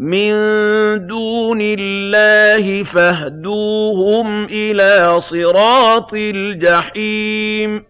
مِن دُونِ اللَّهِ فَاهْدُوهُمْ إِلَىٰ صِرَاطِ الْجَحِيمِ.